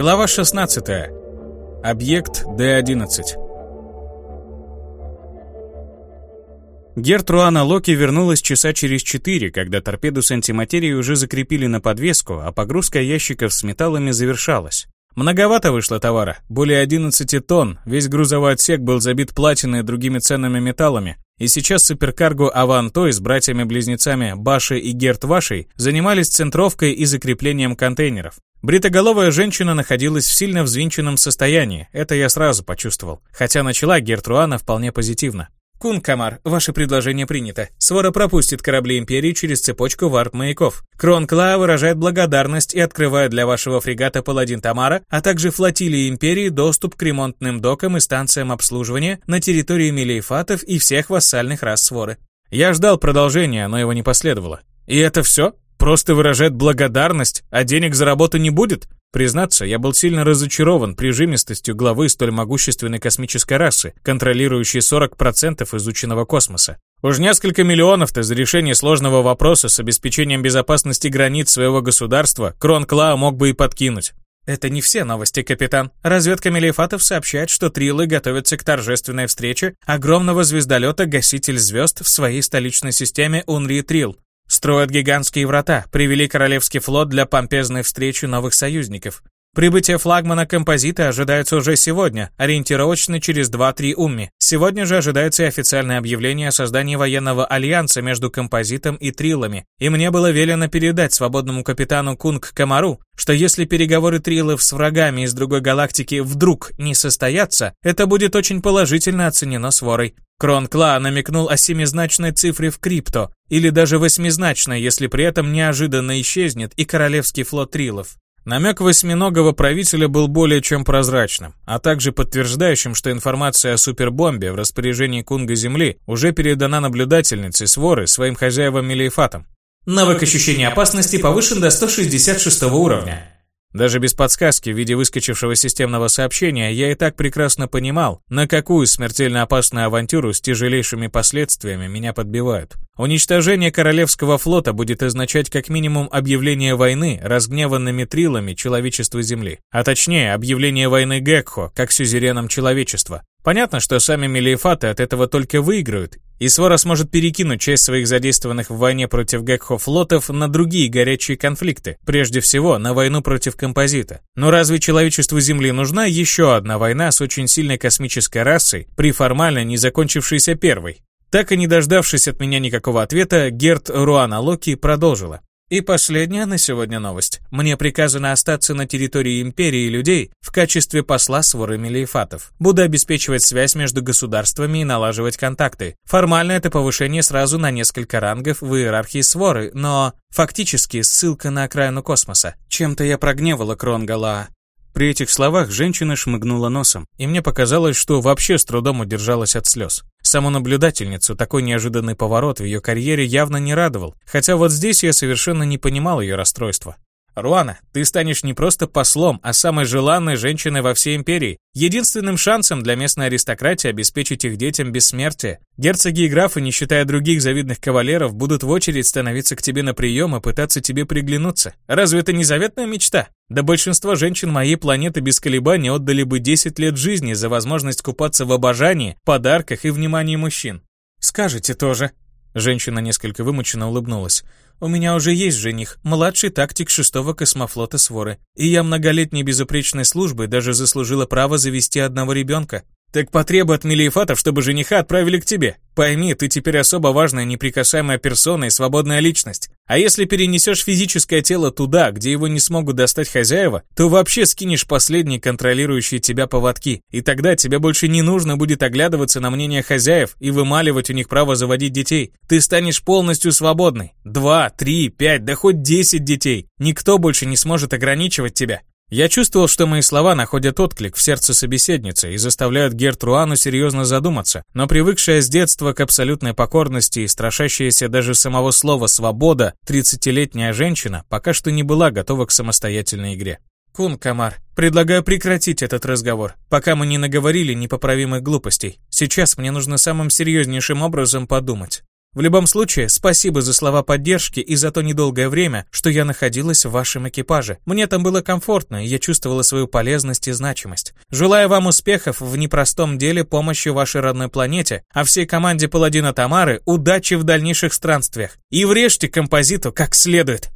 Глава 16. Объект Д-11. Гертруана Локи вернулась часа через четыре, когда торпеду с антиматерией уже закрепили на подвеску, а погрузка ящиков с металлами завершалась. Многовато вышло товара, более 11 тонн, весь грузовой отсек был забит платиной и другими ценными металлами, и сейчас суперкарго Авантой с братьями-близнецами Башей и Герт Вашей занимались центровкой и закреплением контейнеров. Бритоголовая женщина находилась в сильно взвинченном состоянии, это я сразу почувствовал, хотя начала Гертруана вполне позитивно. Кун Камар, ваше предложение принято. Свора пропустит корабли Империи через цепочку варп-маяков. Кронкла выражает благодарность и открывает для вашего фрегата Паладин Тамара, а также флотилии Империи доступ к ремонтным докам и станциям обслуживания на территории Мелиефатов и всех вассальных рас Своры. Я ждал продолжения, но его не последовало. И это все? Просто выражает благодарность, а денег за работу не будет? Признаться, я был сильно разочарован прижимистостью главы столь могущественной космической расы, контролирующей 40% изученного космоса. Уж несколько миллионов-то за решение сложного вопроса с обеспечением безопасности границ своего государства Крон Клаа мог бы и подкинуть. Это не все новости, капитан. Разведка Мелиефатов сообщает, что Трилы готовятся к торжественной встрече огромного звездолета «Гаситель звезд» в своей столичной системе Унри Трил. Строят гигантские врата, привели Королевский флот для помпезной встречи новых союзников. Прибытие флагмана композита ожидается уже сегодня, ориентировочно через 2-3 умми. Сегодня же ожидается и официальное объявление о создании военного альянса между композитом и трилами. И мне было велено передать свободному капитану Кунг Камару, что если переговоры трилов с врагами из другой галактики вдруг не состоятся, это будет очень положительно оценено сворой. Кронкла намекнул о семизначной цифре в крипто, или даже восьмизначной, если при этом неожиданно исчезнет и королевский флот Трилов. Намек восьминогого правителя был более чем прозрачным, а также подтверждающим, что информация о супербомбе в распоряжении Кунга Земли уже передана наблюдательнице Своры своим хозяевам Мелиефатам. Навык ощущения опасности повышен до 166 уровня. Даже без подсказки в виде выскочившего системного сообщения я и так прекрасно понимал, на какую смертельно опасную авантюру с тяжелейшими последствиями меня подбивают. Уничтожение Королевского флота будет означать как минимум объявление войны разгневанными трилами человечества Земли, а точнее объявление войны Гекхо как сюзереном человечества. Понятно, что сами Мелиефаты от этого только выиграют, и Свора сможет перекинуть часть своих задействованных в войне против Гекхо флотов на другие горячие конфликты, прежде всего на войну против Композита. Но разве человечеству Земли нужна еще одна война с очень сильной космической расой, при формально не закончившейся первой? Так и не дождавшись от меня никакого ответа, Герт Руана Локи продолжила. И последняя на сегодня новость. Мне приказано остаться на территории Империи людей в качестве посла своры Мелиефатов. Буду обеспечивать связь между государствами и налаживать контакты. Формально это повышение сразу на несколько рангов в иерархии своры, но фактически ссылка на окраину космоса. Чем-то я прогневала Кронгала. При этих словах женщина шмыгнула носом, и мне показалось, что вообще с трудом удержалась от слез. Саму наблюдательницу такой неожиданный поворот в ее карьере явно не радовал, хотя вот здесь я совершенно не понимал ее расстройства. Руана, ты станешь не просто послом, а самой желанной женщиной во всей империи. Единственным шансом для местной аристократии обеспечить их детям бессмертие. Герцоги и графы, не считая других завидных кавалеров, будут в очередь становиться к тебе на прием и пытаться тебе приглянуться. Разве это не заветная мечта? Да большинство женщин моей планеты без колебаний отдали бы 10 лет жизни за возможность купаться в обожании, подарках и внимании мужчин. Скажете тоже. Женщина несколько вымученно улыбнулась. У меня уже есть жених, младший тактик шестого космофлота Своры. И я многолетней безупречной службы даже заслужила право завести одного ребенка. Так потребуй от Мелиефатов, чтобы жениха отправили к тебе. Пойми, ты теперь особо важная неприкасаемая персона и свободная личность. А если перенесешь физическое тело туда, где его не смогут достать хозяева, то вообще скинешь последние контролирующие тебя поводки, и тогда тебе больше не нужно будет оглядываться на мнение хозяев и вымаливать у них право заводить детей. Ты станешь полностью свободной. Два, три, пять, да хоть десять детей. Никто больше не сможет ограничивать тебя. Я чувствовал, что мои слова находят отклик в сердце собеседницы и заставляют Гертруану серьезно задуматься, но привыкшая с детства к абсолютной покорности и страшащаяся даже самого слова «свобода» 30-летняя женщина пока что не была готова к самостоятельной игре. «Кун, Камар, предлагаю прекратить этот разговор, пока мы не наговорили непоправимых глупостей. Сейчас мне нужно самым серьезнейшим образом подумать. В любом случае, спасибо за слова поддержки и за то недолгое время, что я находилась в вашем экипаже. Мне там было комфортно, и я чувствовала свою полезность и значимость. Желаю вам успехов в непростом деле помощи вашей родной планете, а всей команде Паладина Тамары удачи в дальнейших странствиях. И врежьте композиту как следует.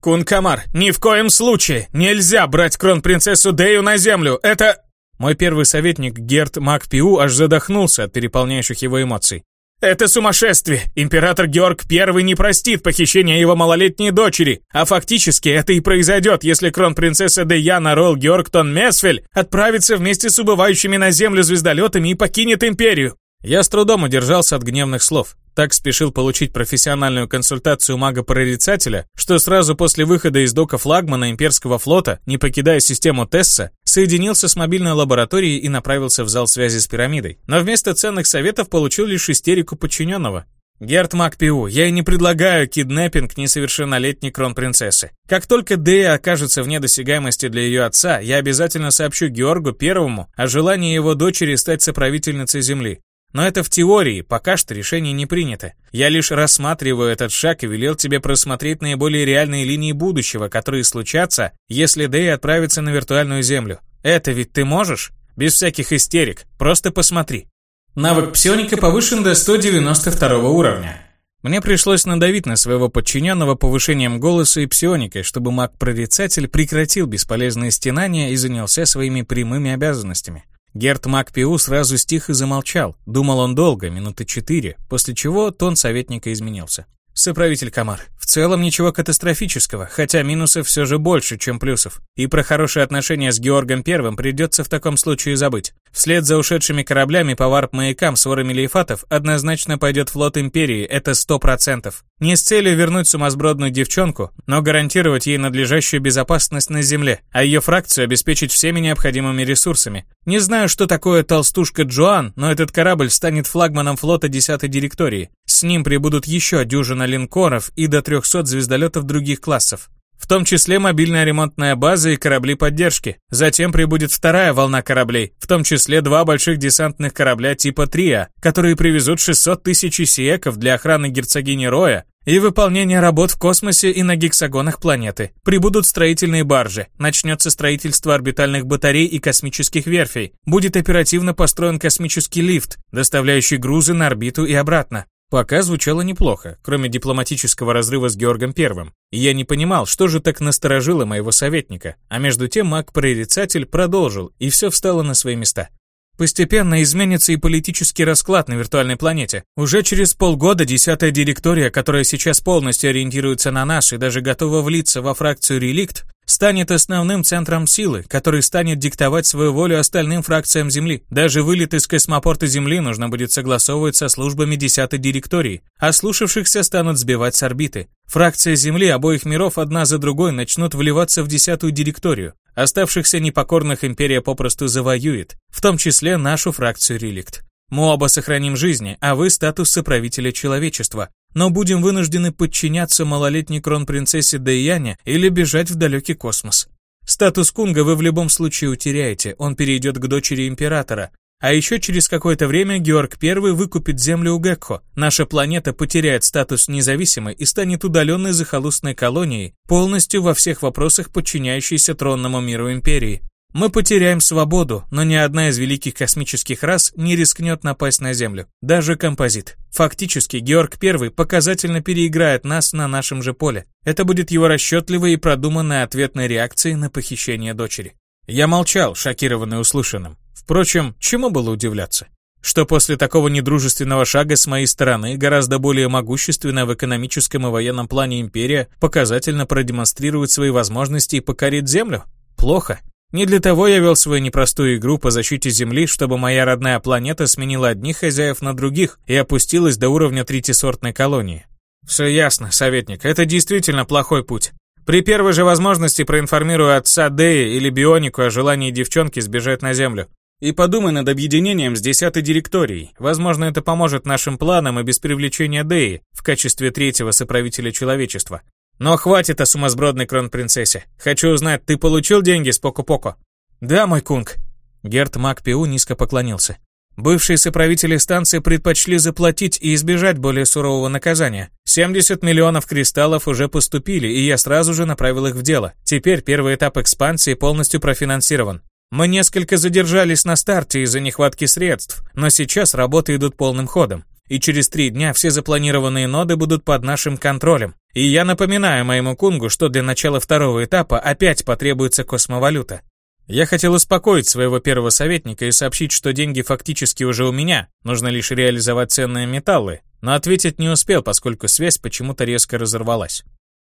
Кунг Комар, ни в коем случае! Нельзя брать кронпринцессу Дею на землю! Это... Мой первый советник Герд Мак-Пиу аж задохнулся от переполняющих его эмоций. Это сумасшествие! Император Георг I не простит похищения его малолетней дочери, а фактически это и произойдет, если кронпринцесса Деяна Ролл Георгтон Месфель отправится вместе с убывающими на землю звездолетами и покинет империю. Я с трудом удержался от гневных слов. Так спешил получить профессиональную консультацию мага-прорицателя, что сразу после выхода из дока флагмана имперского флота, не покидая систему Тесса, соединился с мобильной лабораторией и направился в зал связи с пирамидой. Но вместо ценных советов получил лишь истерику подчиненного. Герт Макпиу, я и не предлагаю киднеппинг несовершеннолетней кронпринцессы. Как только Дея окажется вне досягаемости для ее отца, я обязательно сообщу Георгу Первому о желании его дочери стать соправительницей Земли. Но это в теории, пока что решение не принято. Я лишь рассматриваю этот шаг и велел тебе просмотреть наиболее реальные линии будущего, которые случатся, если Дэй отправится на виртуальную землю. Это ведь ты можешь? Без всяких истерик. Просто посмотри. Навык псионика повышен до 192 уровня. Мне пришлось надавить на своего подчиненного повышением голоса и псионикой, чтобы маг-прорицатель прекратил бесполезные стенания и занялся своими прямыми обязанностями. Герт Макпиу сразу стих и замолчал. Думал он долго, минуты четыре, после чего тон советника изменился. Соправитель Камар, в целом ничего катастрофического, хотя минусов все же больше, чем плюсов. И про хорошие отношения с Георгом Первым придется в таком случае забыть. Вслед за ушедшими кораблями по варп-маякам с ворами лейфатов однозначно пойдет флот Империи, это сто процентов. Не с целью вернуть сумасбродную девчонку, но гарантировать ей надлежащую безопасность на Земле, а ее фракцию обеспечить всеми необходимыми ресурсами. Не знаю, что такое толстушка Джоан, но этот корабль станет флагманом флота 10-й директории. С ним прибудут еще дюжина линкоров и до 300 звездолетов других классов. В том числе мобильная ремонтная база и корабли поддержки. Затем прибудет вторая волна кораблей, в том числе два больших десантных корабля типа Триа, которые привезут 600 тысяч исиеков для охраны герцогини Роя и выполнения работ в космосе и на гексагонах планеты. Прибудут строительные баржи, начнется строительство орбитальных батарей и космических верфей. Будет оперативно построен космический лифт, доставляющий грузы на орбиту и обратно. Пока звучало неплохо, кроме дипломатического разрыва с Георгом Первым. И я не понимал, что же так насторожило моего советника. А между тем маг-прорицатель продолжил, и все встало на свои места. Постепенно изменится и политический расклад на виртуальной планете. Уже через полгода десятая директория, которая сейчас полностью ориентируется на нас и даже готова влиться во фракцию «Реликт», станет основным центром силы, который станет диктовать свою волю остальным фракциям Земли. Даже вылет из космопорта Земли нужно будет согласовывать со службами 10-й директории, а слушавшихся станут сбивать с орбиты. Фракции Земли обоих миров одна за другой начнут вливаться в 10-ю директорию. Оставшихся непокорных империя попросту завоюет, в том числе нашу фракцию Реликт. Мы оба сохраним жизни, а вы статус соправителя человечества, но будем вынуждены подчиняться малолетней кронпринцессе Дейяне или бежать в далекий космос. Статус Кунга вы в любом случае утеряете, он перейдет к дочери императора. А еще через какое-то время Георг I выкупит землю у Гекхо. Наша планета потеряет статус независимой и станет удаленной захолустной колонией, полностью во всех вопросах подчиняющейся тронному миру империи. Мы потеряем свободу, но ни одна из великих космических рас не рискнет напасть на Землю. Даже композит. Фактически, Георг I показательно переиграет нас на нашем же поле. Это будет его расчетливой и продуманной ответной реакцией на похищение дочери. Я молчал, шокированный услышанным. Впрочем, чему было удивляться? Что после такого недружественного шага с моей стороны гораздо более могущественная в экономическом и военном плане империя показательно продемонстрирует свои возможности и покорит Землю? Плохо. Не для того я вел свою непростую игру по защите Земли, чтобы моя родная планета сменила одних хозяев на других и опустилась до уровня третьесортной колонии. Все ясно, советник, это действительно плохой путь. При первой же возможности проинформирую отца Дэи или Бионику о желании девчонки сбежать на Землю. И подумай над объединением с десятой директорией. Возможно, это поможет нашим планам и без привлечения Дэи в качестве третьего соправителя человечества. Но хватит о сумасбродной кронпринцессе. Хочу узнать, ты получил деньги с Поко-Поко? Да, мой кунг. Герт Макпиу низко поклонился. Бывшие соправители станции предпочли заплатить и избежать более сурового наказания. 70 миллионов кристаллов уже поступили, и я сразу же направил их в дело. Теперь первый этап экспансии полностью профинансирован. Мы несколько задержались на старте из-за нехватки средств, но сейчас работы идут полным ходом. И через три дня все запланированные ноды будут под нашим контролем. И я напоминаю моему кунгу, что для начала второго этапа опять потребуется космовалюта. Я хотел успокоить своего первого советника и сообщить, что деньги фактически уже у меня, нужно лишь реализовать ценные металлы, но ответить не успел, поскольку связь почему-то резко разорвалась.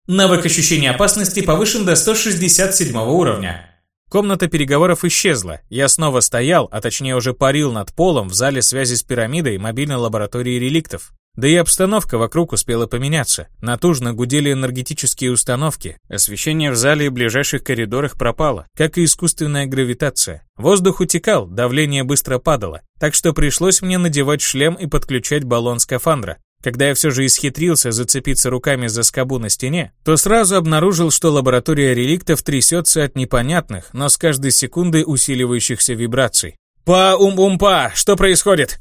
Навык ощущения опасности повышен до 167 уровня. Комната переговоров исчезла. Я снова стоял, а точнее уже парил над полом в зале связи с пирамидой мобильной лаборатории реликтов. Да и обстановка вокруг успела поменяться. Натужно гудели энергетические установки, освещение в зале и ближайших коридорах пропало, как и искусственная гравитация. Воздух утекал, давление быстро падало, так что пришлось мне надевать шлем и подключать баллон скафандра. Когда я все же исхитрился зацепиться руками за скобу на стене, то сразу обнаружил, что лаборатория реликтов трясется от непонятных, но с каждой секундой усиливающихся вибраций. «Па-ум-ум-па! Что происходит?»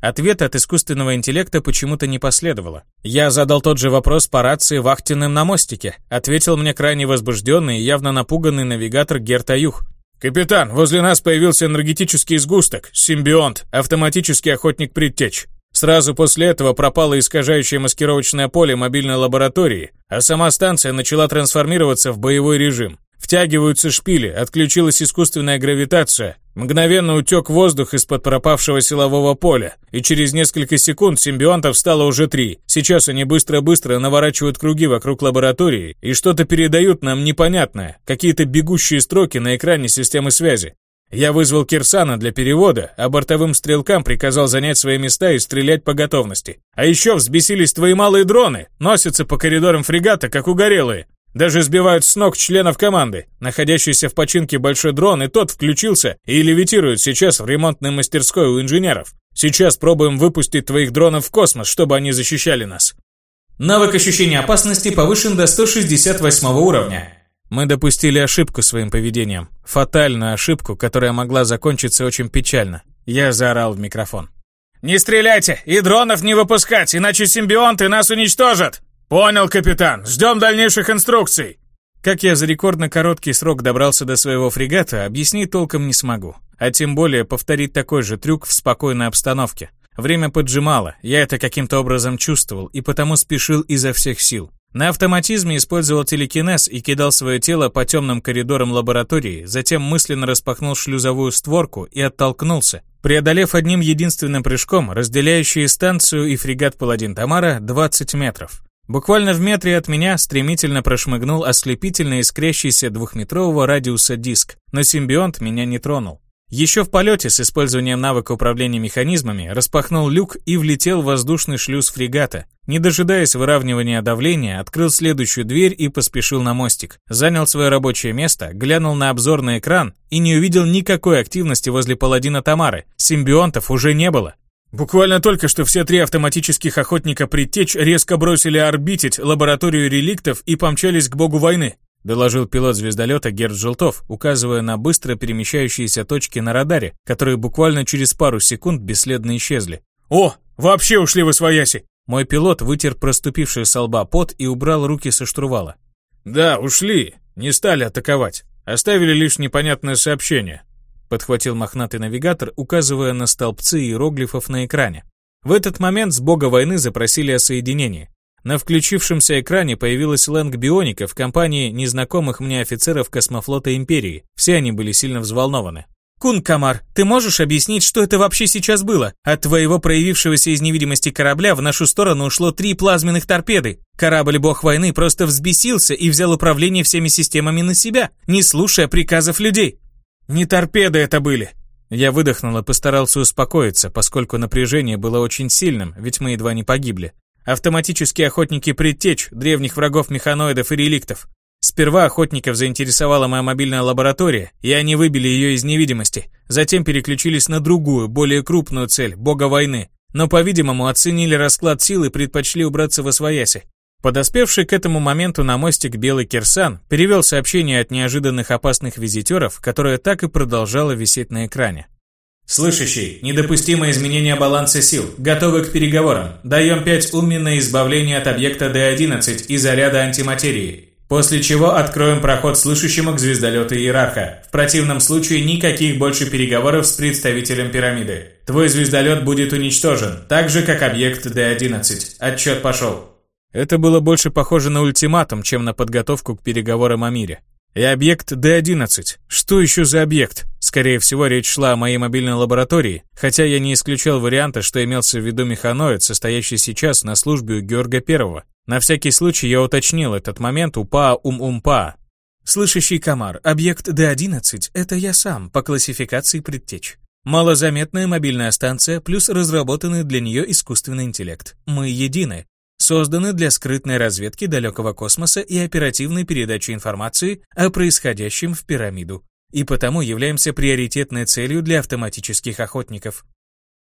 Ответа от искусственного интеллекта почему-то не последовало. Я задал тот же вопрос по рации вахтенным на мостике. Ответил мне крайне возбужденный и явно напуганный навигатор Герт Аюх. «Капитан, возле нас появился энергетический сгусток, симбионт, автоматический охотник предтеч. Сразу после этого пропало искажающее маскировочное поле мобильной лаборатории, а сама станция начала трансформироваться в боевой режим. Втягиваются шпили, отключилась искусственная гравитация, мгновенно утек воздух из-под пропавшего силового поля, и через несколько секунд симбионтов стало уже три. Сейчас они быстро-быстро наворачивают круги вокруг лаборатории и что-то передают нам непонятное, какие-то бегущие строки на экране системы связи. Я вызвал Кирсана для перевода, а бортовым стрелкам приказал занять свои места и стрелять по готовности. А еще взбесились твои малые дроны, носятся по коридорам фрегата, как угорелые. Даже сбивают с ног членов команды. Находящийся в починке большой дрон и тот включился и левитирует сейчас в ремонтной мастерской у инженеров. Сейчас пробуем выпустить твоих дронов в космос, чтобы они защищали нас. Навык ощущения опасности повышен до 168 уровня. Мы допустили ошибку своим поведением. Фатальную ошибку, которая могла закончиться очень печально. Я заорал в микрофон. «Не стреляйте! И дронов не выпускать, иначе симбионты нас уничтожат!» «Понял, капитан. Ждем дальнейших инструкций». Как я за рекордно короткий срок добрался до своего фрегата, объяснить толком не смогу. А тем более повторить такой же трюк в спокойной обстановке. Время поджимало, я это каким-то образом чувствовал и потому спешил изо всех сил. На автоматизме использовал телекинез и кидал свое тело по темным коридорам лаборатории, затем мысленно распахнул шлюзовую створку и оттолкнулся, преодолев одним единственным прыжком разделяющие станцию и фрегат «Паладин Тамара» 20 метров. Буквально в метре от меня стремительно прошмыгнул ослепительно искрящийся двухметрового радиуса диск, но симбионт меня не тронул. Еще в полете с использованием навыка управления механизмами распахнул люк и влетел в воздушный шлюз фрегата. Не дожидаясь выравнивания давления, открыл следующую дверь и поспешил на мостик. Занял свое рабочее место, глянул на обзорный экран и не увидел никакой активности возле паладина Тамары. Симбионтов уже не было. Буквально только что все три автоматических охотника предтеч резко бросили орбитить лабораторию реликтов и помчались к богу войны, доложил пилот звездолета Герд Желтов, указывая на быстро перемещающиеся точки на радаре, которые буквально через пару секунд бесследно исчезли. «О, вообще ушли в освояси!» Мой пилот вытер проступивший со лба пот и убрал руки со штурвала. «Да, ушли. Не стали атаковать. Оставили лишь непонятное сообщение подхватил мохнатый навигатор, указывая на столбцы иероглифов на экране. В этот момент с бога войны запросили о соединении. На включившемся экране появилась Лэнг Бионика в компании незнакомых мне офицеров космофлота Империи. Все они были сильно взволнованы. «Кун Камар, ты можешь объяснить, что это вообще сейчас было? От твоего проявившегося из невидимости корабля в нашу сторону ушло три плазменных торпеды. Корабль Бог войны просто взбесился и взял управление всеми системами на себя, не слушая приказов людей. Не торпеды это были. Я выдохнул и постарался успокоиться, поскольку напряжение было очень сильным, ведь мы едва не погибли. Автоматические охотники предтеч, древних врагов механоидов и реликтов. Сперва охотников заинтересовала моя мобильная лаборатория, и они выбили ее из невидимости. Затем переключились на другую, более крупную цель – бога войны. Но, по-видимому, оценили расклад сил и предпочли убраться во свояси. Подоспевший к этому моменту на мостик Белый Кирсан перевел сообщение от неожиданных опасных визитеров, которое так и продолжало висеть на экране. Слышащий, недопустимое изменение баланса сил, готовы к переговорам. Даем 5 умми на избавление от объекта D11 и заряда антиматерии. После чего откроем проход слышащему к звездолету Иерарха. В противном случае никаких больше переговоров с представителем пирамиды. Твой звездолет будет уничтожен, так же как объект D11. Отчет пошел. Это было больше похоже на ультиматум, чем на подготовку к переговорам о мире. И объект D11. Что еще за объект? Скорее всего, речь шла о моей мобильной лаборатории, хотя я не исключал варианта, что имелся в виду механоид, состоящий сейчас на службе у Георга Первого. На всякий случай я уточнил этот момент у Па Ум Ум Па. Слышащий комар, объект D11 — это я сам, по классификации предтеч. Малозаметная мобильная станция плюс разработанный для нее искусственный интеллект. Мы едины созданы для скрытной разведки далекого космоса и оперативной передачи информации о происходящем в пирамиду, и потому являемся приоритетной целью для автоматических охотников.